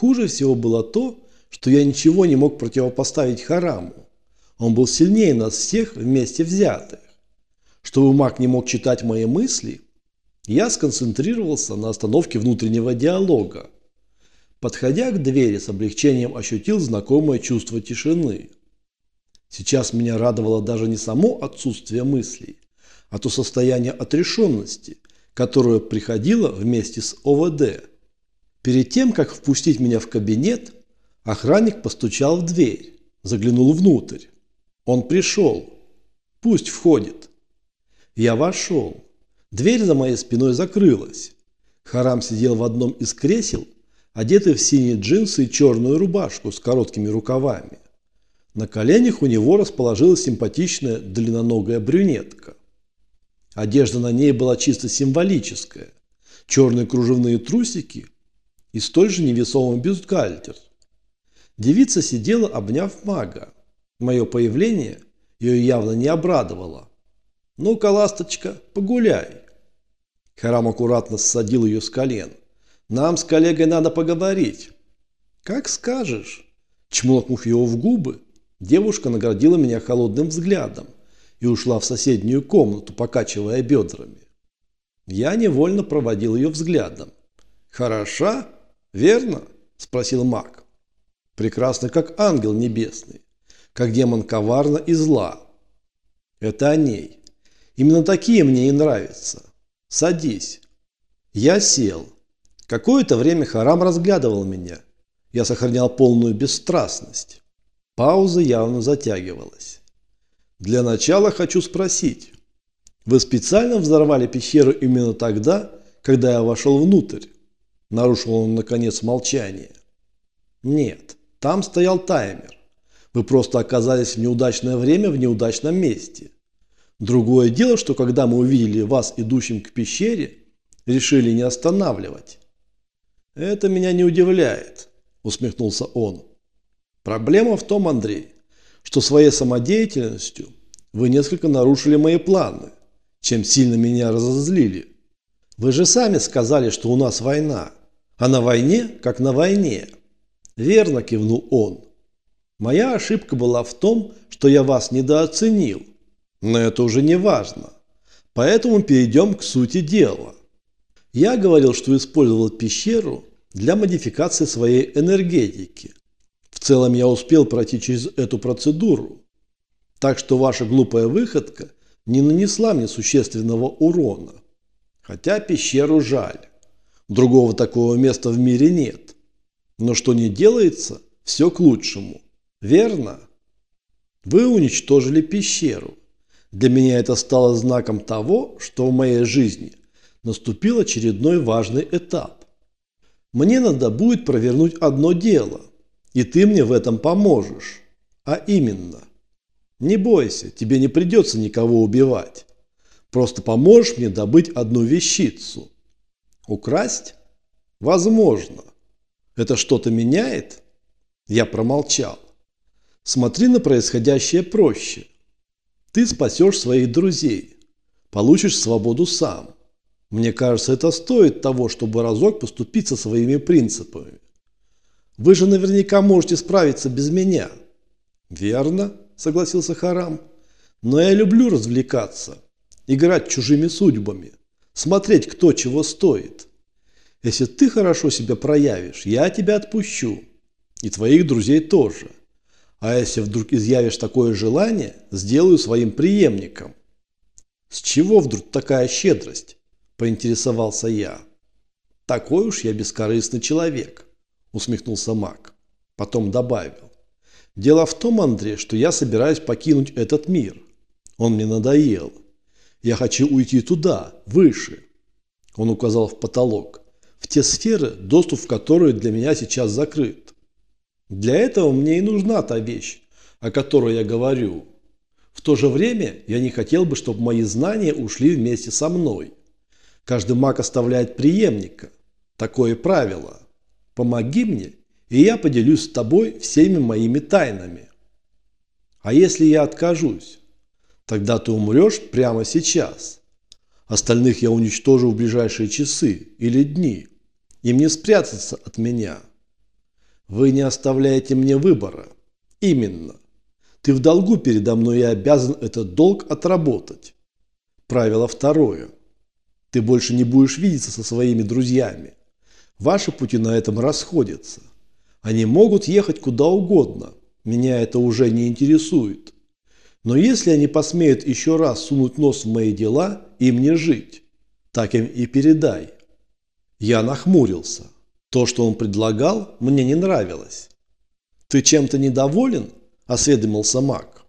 Хуже всего было то, что я ничего не мог противопоставить Хараму. Он был сильнее нас всех вместе взятых. Чтобы маг не мог читать мои мысли, я сконцентрировался на остановке внутреннего диалога. Подходя к двери, с облегчением ощутил знакомое чувство тишины. Сейчас меня радовало даже не само отсутствие мыслей, а то состояние отрешенности, которое приходило вместе с ОВД. Перед тем, как впустить меня в кабинет, охранник постучал в дверь, заглянул внутрь. Он пришел. Пусть входит. Я вошел. Дверь за моей спиной закрылась. Харам сидел в одном из кресел, одетый в синие джинсы и черную рубашку с короткими рукавами. На коленях у него расположилась симпатичная длинноногая брюнетка. Одежда на ней была чисто символическая. Черные кружевные трусики и столь же невесомый бюстгальтер. Девица сидела, обняв мага. Мое появление ее явно не обрадовало. «Ну-ка, ласточка, погуляй!» Харам аккуратно ссадил ее с колен. «Нам с коллегой надо поговорить». «Как скажешь!» Чмокнув его в губы, девушка наградила меня холодным взглядом и ушла в соседнюю комнату, покачивая бедрами. Я невольно проводил ее взглядом. «Хороша? Верно?» – спросил маг. «Прекрасно, как ангел небесный, как демон коварна и зла. Это о ней. Именно такие мне и нравятся. Садись. Я сел. Какое-то время Харам разглядывал меня. Я сохранял полную бесстрастность. Пауза явно затягивалась. Для начала хочу спросить. Вы специально взорвали пещеру именно тогда, когда я вошел внутрь? Нарушил он, наконец, молчание. Нет, там стоял таймер. Вы просто оказались в неудачное время в неудачном месте. Другое дело, что когда мы увидели вас идущим к пещере, решили не останавливать. Это меня не удивляет, усмехнулся он. Проблема в том, Андрей, что своей самодеятельностью вы несколько нарушили мои планы, чем сильно меня разозлили. Вы же сами сказали, что у нас война, а на войне, как на войне. Верно кивнул он. Моя ошибка была в том, что я вас недооценил. Но это уже не важно. Поэтому перейдем к сути дела. Я говорил, что использовал пещеру для модификации своей энергетики. В целом я успел пройти через эту процедуру. Так что ваша глупая выходка не нанесла мне существенного урона. Хотя пещеру жаль. Другого такого места в мире нет. Но что не делается, все к лучшему. Верно? Вы уничтожили пещеру. Для меня это стало знаком того, что в моей жизни наступил очередной важный этап. Мне надо будет провернуть одно дело, и ты мне в этом поможешь. А именно, не бойся, тебе не придется никого убивать. Просто поможешь мне добыть одну вещицу. Украсть? Возможно. Это что-то меняет? Я промолчал. Смотри на происходящее проще. Ты спасешь своих друзей, получишь свободу сам. Мне кажется, это стоит того, чтобы разок поступить со своими принципами. Вы же наверняка можете справиться без меня. Верно, согласился Харам. Но я люблю развлекаться, играть чужими судьбами, смотреть, кто чего стоит. Если ты хорошо себя проявишь, я тебя отпущу. И твоих друзей тоже. А если вдруг изъявишь такое желание, сделаю своим преемником. С чего вдруг такая щедрость? Поинтересовался я. Такой уж я бескорыстный человек, усмехнулся маг. Потом добавил. Дело в том, Андрей, что я собираюсь покинуть этот мир. Он мне надоел. Я хочу уйти туда, выше. Он указал в потолок. В те сферы, доступ в которые для меня сейчас закрыт. Для этого мне и нужна та вещь, о которой я говорю. В то же время я не хотел бы, чтобы мои знания ушли вместе со мной. Каждый маг оставляет преемника. Такое правило. Помоги мне, и я поделюсь с тобой всеми моими тайнами. А если я откажусь? Тогда ты умрешь прямо сейчас. Остальных я уничтожу в ближайшие часы или дни. Им не спрятаться от меня. Вы не оставляете мне выбора. Именно. Ты в долгу передо мной и обязан этот долг отработать. Правило второе. Ты больше не будешь видеться со своими друзьями. Ваши пути на этом расходятся. Они могут ехать куда угодно. Меня это уже не интересует. Но если они посмеют еще раз сунуть нос в мои дела, им не жить. Так им и передай. Я нахмурился. То, что он предлагал, мне не нравилось. «Ты чем-то недоволен?» – осведомился маг.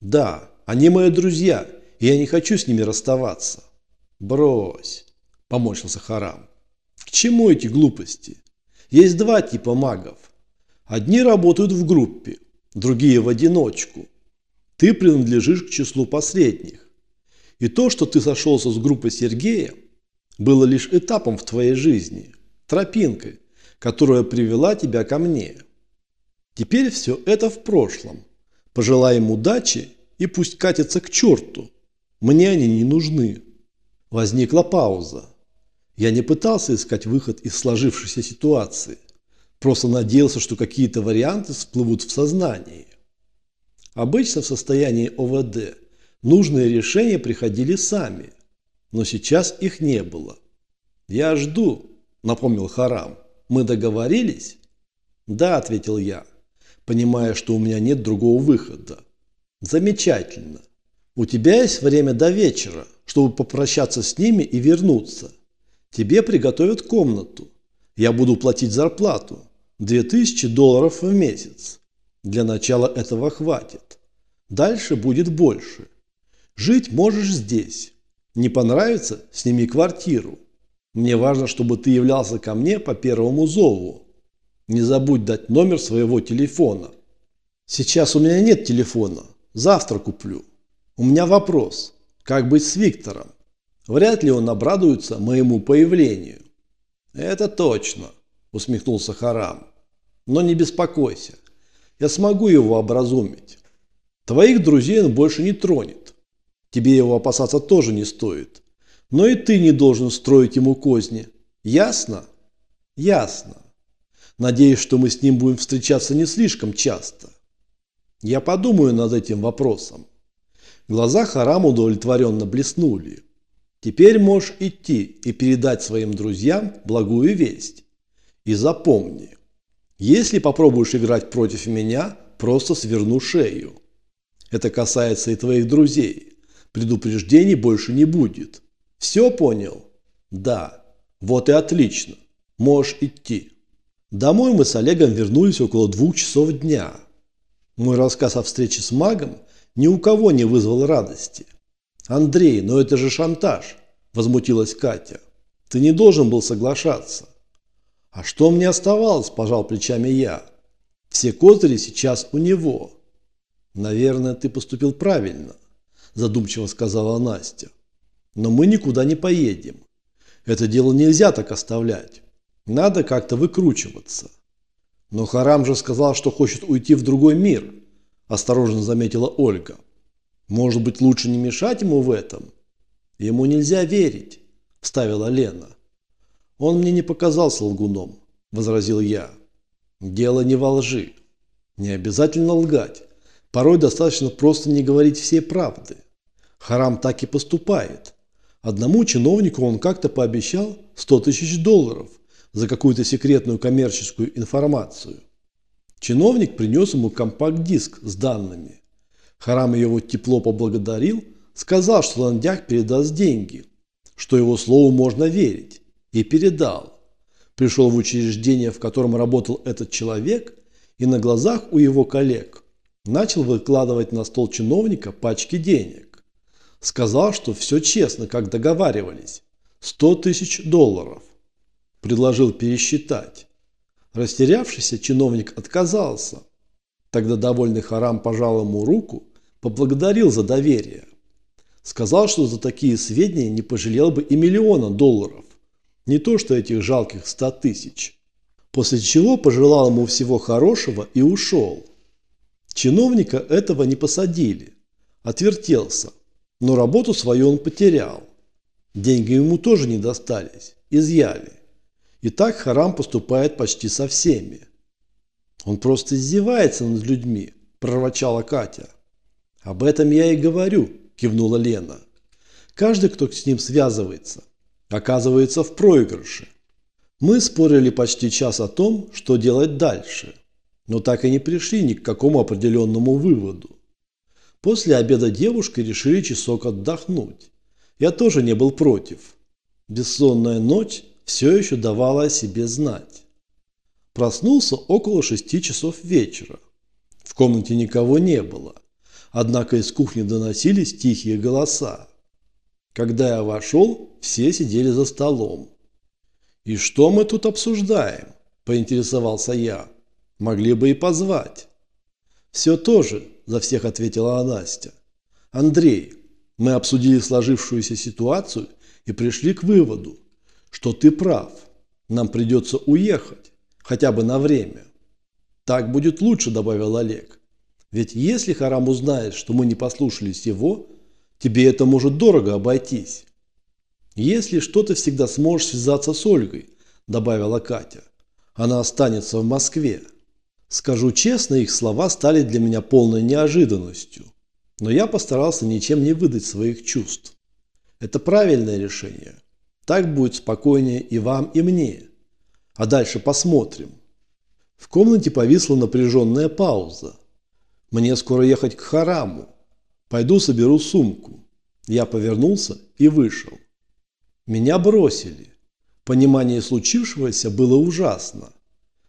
«Да, они мои друзья, и я не хочу с ними расставаться». «Брось», – поморщился Харам. «К чему эти глупости? Есть два типа магов. Одни работают в группе, другие в одиночку. Ты принадлежишь к числу последних. И то, что ты сошелся с группой Сергея, было лишь этапом в твоей жизни, тропинкой, которая привела тебя ко мне. Теперь все это в прошлом. Пожелай им удачи и пусть катятся к черту. Мне они не нужны. Возникла пауза. Я не пытался искать выход из сложившейся ситуации. Просто надеялся, что какие-то варианты всплывут в сознании. Обычно в состоянии ОВД нужные решения приходили сами, но сейчас их не было. «Я жду», – напомнил Харам. «Мы договорились?» «Да», – ответил я понимая, что у меня нет другого выхода. Замечательно. У тебя есть время до вечера, чтобы попрощаться с ними и вернуться. Тебе приготовят комнату. Я буду платить зарплату. 2000 долларов в месяц. Для начала этого хватит. Дальше будет больше. Жить можешь здесь. Не понравится – сними квартиру. Мне важно, чтобы ты являлся ко мне по первому зову. Не забудь дать номер своего телефона. Сейчас у меня нет телефона. Завтра куплю. У меня вопрос. Как быть с Виктором? Вряд ли он обрадуется моему появлению. Это точно, усмехнулся Харам. Но не беспокойся. Я смогу его образумить. Твоих друзей он больше не тронет. Тебе его опасаться тоже не стоит. Но и ты не должен строить ему козни. Ясно? Ясно. Надеюсь, что мы с ним будем встречаться не слишком часто. Я подумаю над этим вопросом. Глаза Харам удовлетворенно блеснули. Теперь можешь идти и передать своим друзьям благую весть. И запомни, если попробуешь играть против меня, просто сверну шею. Это касается и твоих друзей. Предупреждений больше не будет. Все понял? Да. Вот и отлично. Можешь идти. Домой мы с Олегом вернулись около двух часов дня. Мой рассказ о встрече с магом ни у кого не вызвал радости. «Андрей, но это же шантаж!» – возмутилась Катя. «Ты не должен был соглашаться». «А что мне оставалось?» – пожал плечами я. «Все козыри сейчас у него». «Наверное, ты поступил правильно», – задумчиво сказала Настя. «Но мы никуда не поедем. Это дело нельзя так оставлять. Надо как-то выкручиваться. Но Харам же сказал, что хочет уйти в другой мир, осторожно заметила Ольга. Может быть, лучше не мешать ему в этом? Ему нельзя верить, вставила Лена. Он мне не показался лгуном, возразил я. Дело не во лжи. Не обязательно лгать. Порой достаточно просто не говорить все правды. Харам так и поступает. Одному чиновнику он как-то пообещал 100 тысяч долларов – за какую-то секретную коммерческую информацию. Чиновник принес ему компакт-диск с данными. Харам его тепло поблагодарил, сказал, что Ландяк передаст деньги, что его слову можно верить, и передал. Пришел в учреждение, в котором работал этот человек, и на глазах у его коллег начал выкладывать на стол чиновника пачки денег. Сказал, что все честно, как договаривались. 100 тысяч долларов предложил пересчитать. Растерявшийся чиновник отказался. Тогда довольный Харам пожал ему руку, поблагодарил за доверие. Сказал, что за такие сведения не пожалел бы и миллиона долларов. Не то что этих жалких ста тысяч. После чего пожелал ему всего хорошего и ушел. Чиновника этого не посадили. Отвертелся. Но работу свою он потерял. Деньги ему тоже не достались. Изъяли. И так Харам поступает почти со всеми. Он просто издевается над людьми, проворчала Катя. Об этом я и говорю, кивнула Лена. Каждый, кто с ним связывается, оказывается в проигрыше. Мы спорили почти час о том, что делать дальше, но так и не пришли ни к какому определенному выводу. После обеда девушки решили часок отдохнуть. Я тоже не был против. Бессонная ночь все еще давала о себе знать. Проснулся около шести часов вечера. В комнате никого не было. Однако из кухни доносились тихие голоса. Когда я вошел, все сидели за столом. «И что мы тут обсуждаем?» – поинтересовался я. «Могли бы и позвать». «Все тоже», – за всех ответила Настя. «Андрей, мы обсудили сложившуюся ситуацию и пришли к выводу, что ты прав. Нам придется уехать, хотя бы на время». «Так будет лучше», – добавил Олег. «Ведь если Харам узнает, что мы не послушались его, тебе это может дорого обойтись». «Если что, ты всегда сможешь связаться с Ольгой», – добавила Катя. «Она останется в Москве». Скажу честно, их слова стали для меня полной неожиданностью. Но я постарался ничем не выдать своих чувств. Это правильное решение. Так будет спокойнее и вам, и мне. А дальше посмотрим. В комнате повисла напряженная пауза. Мне скоро ехать к Хараму. Пойду соберу сумку. Я повернулся и вышел. Меня бросили. Понимание случившегося было ужасно.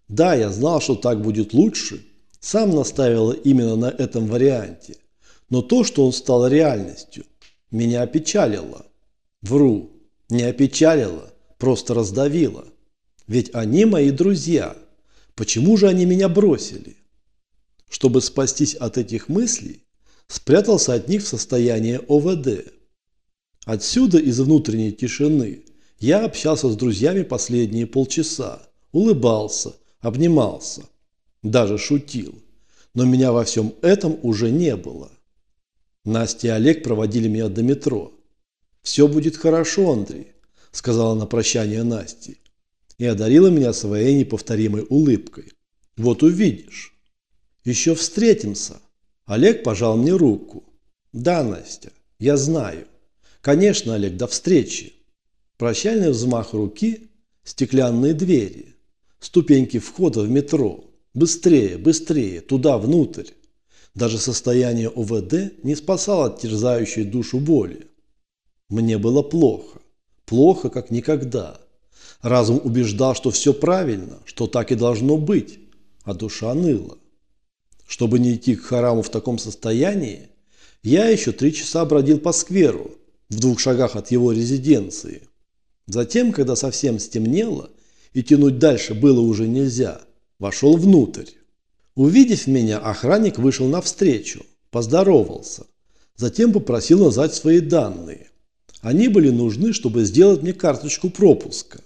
Да, я знал, что так будет лучше, сам настаивал именно на этом варианте. Но то, что он стал реальностью, меня опечалило. Вру, не опечалило, просто раздавило. Ведь они мои друзья. Почему же они меня бросили? Чтобы спастись от этих мыслей, спрятался от них в состоянии ОВД. Отсюда, из внутренней тишины, я общался с друзьями последние полчаса, улыбался, обнимался, даже шутил. Но меня во всем этом уже не было. Настя и Олег проводили меня до метро. «Все будет хорошо, Андрей», – сказала на прощание Насти. И одарила меня своей неповторимой улыбкой. «Вот увидишь». «Еще встретимся». Олег пожал мне руку. «Да, Настя, я знаю». Конечно, Олег, до встречи. Прощальный взмах руки, стеклянные двери, ступеньки входа в метро. Быстрее, быстрее, туда, внутрь. Даже состояние ОВД не спасало от терзающей душу боли. Мне было плохо. Плохо, как никогда. Разум убеждал, что все правильно, что так и должно быть, а душа ныла. Чтобы не идти к хараму в таком состоянии, я еще три часа бродил по скверу, в двух шагах от его резиденции. Затем, когда совсем стемнело и тянуть дальше было уже нельзя, вошел внутрь. Увидев меня, охранник вышел навстречу, поздоровался. Затем попросил назвать свои данные. Они были нужны, чтобы сделать мне карточку пропуска.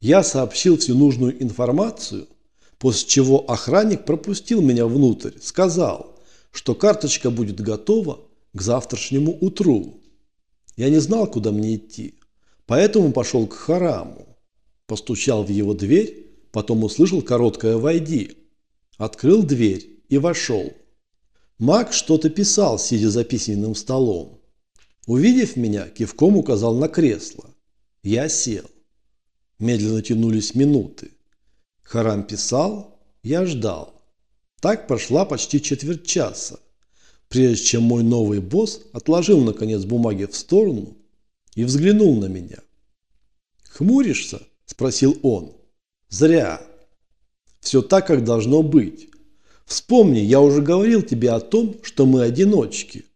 Я сообщил всю нужную информацию, после чего охранник пропустил меня внутрь, сказал, что карточка будет готова к завтрашнему утру. Я не знал, куда мне идти, поэтому пошел к Хараму. Постучал в его дверь, потом услышал короткое «Войди». Открыл дверь и вошел. Маг что-то писал, сидя за письменным столом. Увидев меня, кивком указал на кресло. Я сел. Медленно тянулись минуты. Харам писал, я ждал. Так прошла почти четверть часа прежде чем мой новый босс отложил наконец бумаги в сторону и взглянул на меня. «Хмуришься?» – спросил он. «Зря. Все так, как должно быть. Вспомни, я уже говорил тебе о том, что мы одиночки.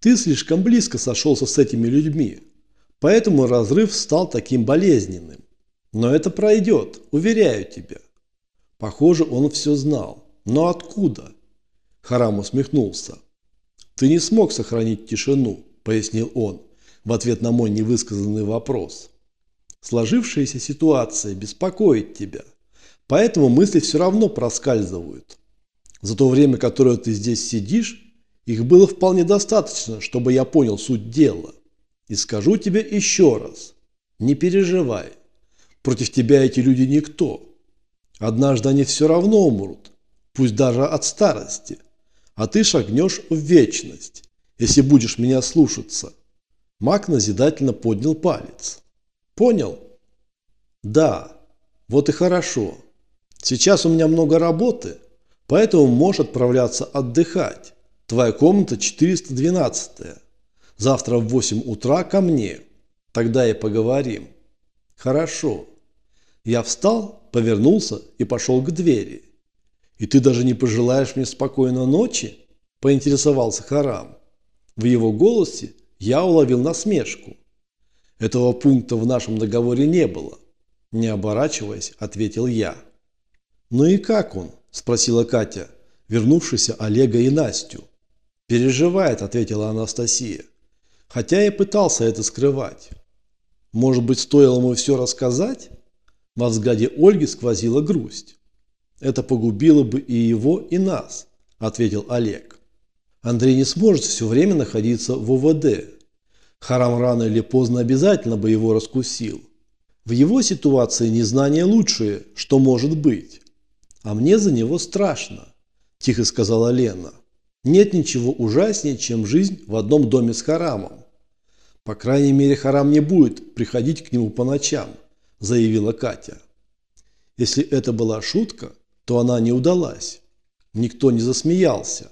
Ты слишком близко сошелся с этими людьми, поэтому разрыв стал таким болезненным. Но это пройдет, уверяю тебя». Похоже, он все знал. Но откуда? Харам усмехнулся. «Ты не смог сохранить тишину», – пояснил он, в ответ на мой невысказанный вопрос. «Сложившаяся ситуация беспокоит тебя, поэтому мысли все равно проскальзывают. За то время, которое ты здесь сидишь, их было вполне достаточно, чтобы я понял суть дела. И скажу тебе еще раз, не переживай, против тебя эти люди никто. Однажды они все равно умрут, пусть даже от старости. А ты шагнешь в вечность, если будешь меня слушаться. Маг назидательно поднял палец. Понял? Да, вот и хорошо. Сейчас у меня много работы, поэтому можешь отправляться отдыхать. Твоя комната 412. Завтра в 8 утра ко мне. Тогда и поговорим. Хорошо. Я встал, повернулся и пошел к двери. «И ты даже не пожелаешь мне спокойной ночи?» – поинтересовался Харам. В его голосе я уловил насмешку. Этого пункта в нашем договоре не было. Не оборачиваясь, ответил я. «Ну и как он?» – спросила Катя, вернувшаяся Олега и Настю. «Переживает», – ответила Анастасия. Хотя я пытался это скрывать. Может быть, стоило ему все рассказать? Во взгляде Ольги сквозила грусть. Это погубило бы и его, и нас, ответил Олег. Андрей не сможет все время находиться в ОВД. Харам рано или поздно обязательно бы его раскусил. В его ситуации незнание лучшее, что может быть. А мне за него страшно, тихо сказала Лена. Нет ничего ужаснее, чем жизнь в одном доме с Харамом. По крайней мере, Харам не будет приходить к нему по ночам, заявила Катя. Если это была шутка, то она не удалась. Никто не засмеялся.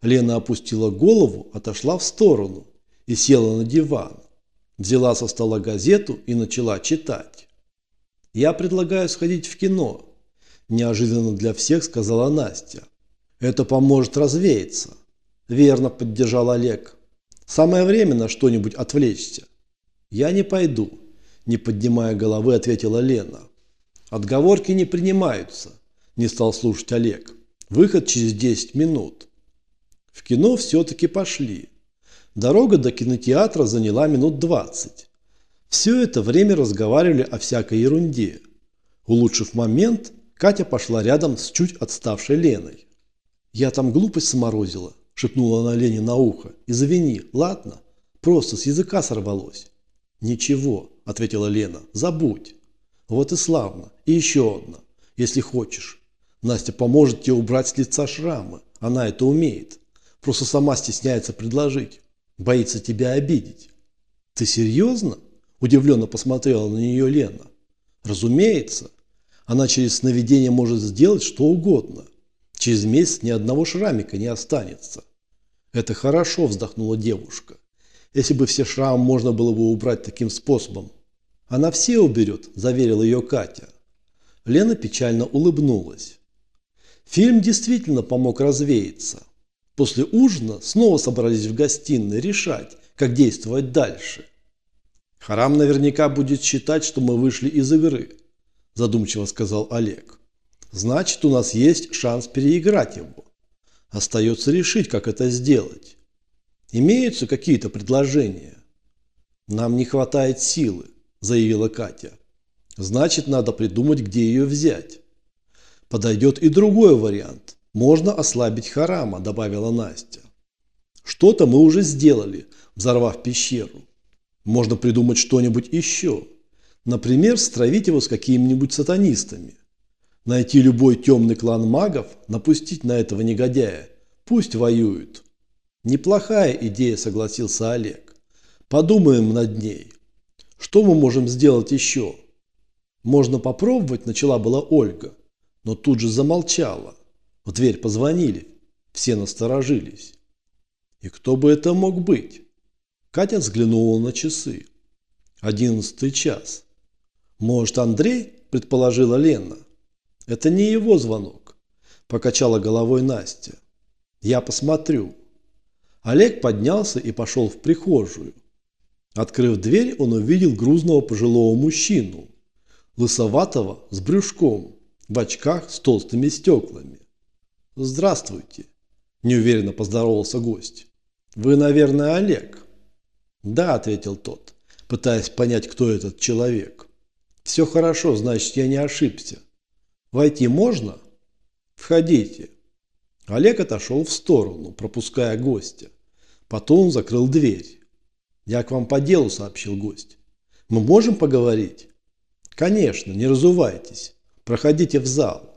Лена опустила голову, отошла в сторону и села на диван. Взяла со стола газету и начала читать. «Я предлагаю сходить в кино», – неожиданно для всех сказала Настя. «Это поможет развеяться». «Верно», – поддержал Олег. Самое время на что-нибудь отвлечься. Я не пойду, не поднимая головы, ответила Лена. Отговорки не принимаются, не стал слушать Олег. Выход через 10 минут. В кино все-таки пошли. Дорога до кинотеатра заняла минут 20. Все это время разговаривали о всякой ерунде. Улучшив момент, Катя пошла рядом с чуть отставшей Леной. «Я там глупость сморозила», – шепнула она Лене на ухо. «Извини, ладно? Просто с языка сорвалось». «Ничего», – ответила Лена, – «забудь». «Вот и славно. И еще одна, если хочешь. Настя поможет тебе убрать с лица шрамы. Она это умеет. Просто сама стесняется предложить. Боится тебя обидеть». «Ты серьезно?» – удивленно посмотрела на нее Лена. «Разумеется. Она через сновидение может сделать что угодно. Через месяц ни одного шрамика не останется. Это хорошо, вздохнула девушка. Если бы все шрамы можно было бы убрать таким способом. Она все уберет, заверила ее Катя. Лена печально улыбнулась. Фильм действительно помог развеяться. После ужина снова собрались в гостиной решать, как действовать дальше. Харам наверняка будет считать, что мы вышли из игры, задумчиво сказал Олег. Значит, у нас есть шанс переиграть его. Остается решить, как это сделать. Имеются какие-то предложения? Нам не хватает силы, заявила Катя. Значит, надо придумать, где ее взять. Подойдет и другой вариант. Можно ослабить Харама, добавила Настя. Что-то мы уже сделали, взорвав пещеру. Можно придумать что-нибудь еще. Например, стравить его с какими-нибудь сатанистами. Найти любой темный клан магов, напустить на этого негодяя. Пусть воюют. Неплохая идея, согласился Олег. Подумаем над ней. Что мы можем сделать еще? Можно попробовать, начала была Ольга, но тут же замолчала. В дверь позвонили. Все насторожились. И кто бы это мог быть? Катя взглянула на часы. Одиннадцатый час. Может, Андрей, предположила Лена. Это не его звонок, покачала головой Настя. Я посмотрю. Олег поднялся и пошел в прихожую. Открыв дверь, он увидел грузного пожилого мужчину, лысоватого, с брюшком, в очках с толстыми стеклами. «Здравствуйте», – неуверенно поздоровался гость. «Вы, наверное, Олег?» «Да», – ответил тот, пытаясь понять, кто этот человек. «Все хорошо, значит, я не ошибся. Войти можно? Входите. Олег отошел в сторону, пропуская гостя. Потом закрыл дверь. «Я к вам по делу», – сообщил гость. «Мы можем поговорить?» «Конечно, не разувайтесь», Проходите в зал.